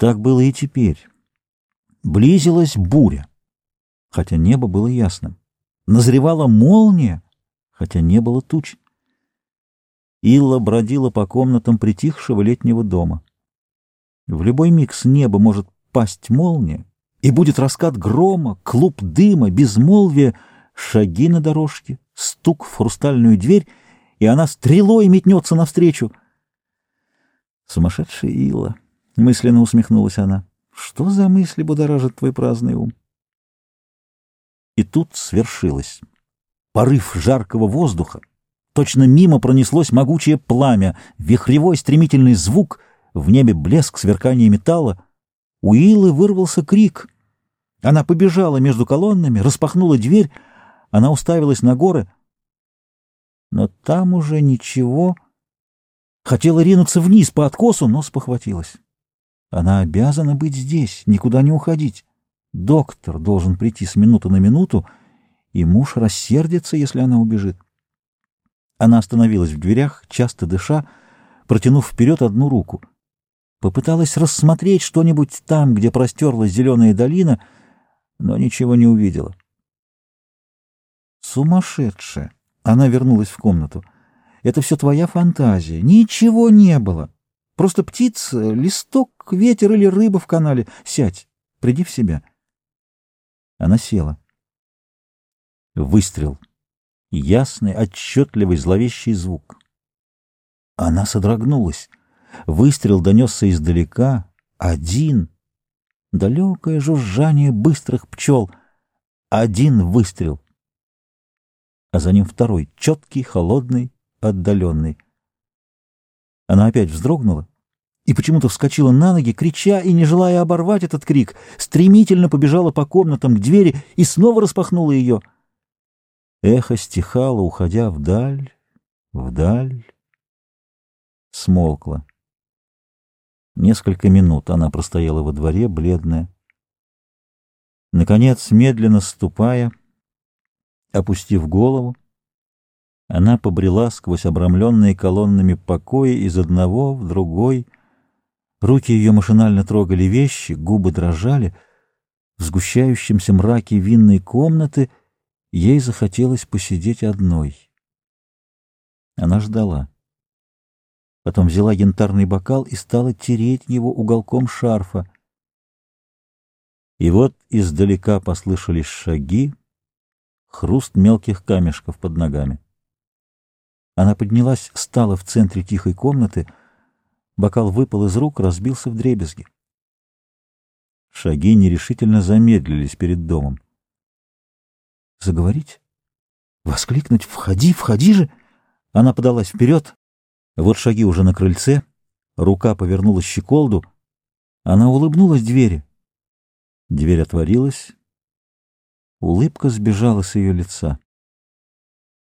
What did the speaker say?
Так было и теперь. Близилась буря, хотя небо было ясным. Назревала молния, хотя не было туч. Илла бродила по комнатам притихшего летнего дома. В любой миг с неба может пасть молния, и будет раскат грома, клуб дыма, безмолвие, шаги на дорожке, стук в хрустальную дверь, и она стрелой метнется навстречу. Сумасшедшая Илла! — мысленно усмехнулась она. — Что за мысли будоражит твой праздный ум? И тут свершилось. Порыв жаркого воздуха. Точно мимо пронеслось могучее пламя, вихревой стремительный звук, в небе блеск, сверкание металла. У Илы вырвался крик. Она побежала между колоннами, распахнула дверь, она уставилась на горы. Но там уже ничего... Хотела ринуться вниз по откосу, но спохватилась. Она обязана быть здесь, никуда не уходить. Доктор должен прийти с минуты на минуту, и муж рассердится, если она убежит. Она остановилась в дверях, часто дыша, протянув вперед одну руку. Попыталась рассмотреть что-нибудь там, где простерлась зеленая долина, но ничего не увидела. Сумасшедшая! Она вернулась в комнату. Это все твоя фантазия. Ничего не было. Просто птица, листок, ветер или рыба в канале. Сядь, приди в себя. Она села. Выстрел. Ясный, отчетливый, зловещий звук. Она содрогнулась. Выстрел донесся издалека. Один. Далекое жужжание быстрых пчел. Один выстрел. А за ним второй, четкий, холодный, отдаленный. Она опять вздрогнула и почему-то вскочила на ноги, крича и не желая оборвать этот крик, стремительно побежала по комнатам к двери и снова распахнула ее. Эхо стихало, уходя вдаль, вдаль, смолкло. Несколько минут она простояла во дворе, бледная. Наконец, медленно ступая, опустив голову, она побрела сквозь обрамленные колоннами покои из одного в другой — Руки ее машинально трогали вещи, губы дрожали. В сгущающемся мраке винной комнаты ей захотелось посидеть одной. Она ждала. Потом взяла янтарный бокал и стала тереть его уголком шарфа. И вот издалека послышались шаги, хруст мелких камешков под ногами. Она поднялась, стала в центре тихой комнаты — Бокал выпал из рук, разбился в дребезги. Шаги нерешительно замедлились перед домом. Заговорить? Воскликнуть «Входи, входи же!» Она подалась вперед. Вот шаги уже на крыльце. Рука повернулась щеколду. Она улыбнулась двери. Дверь отворилась. Улыбка сбежала с ее лица.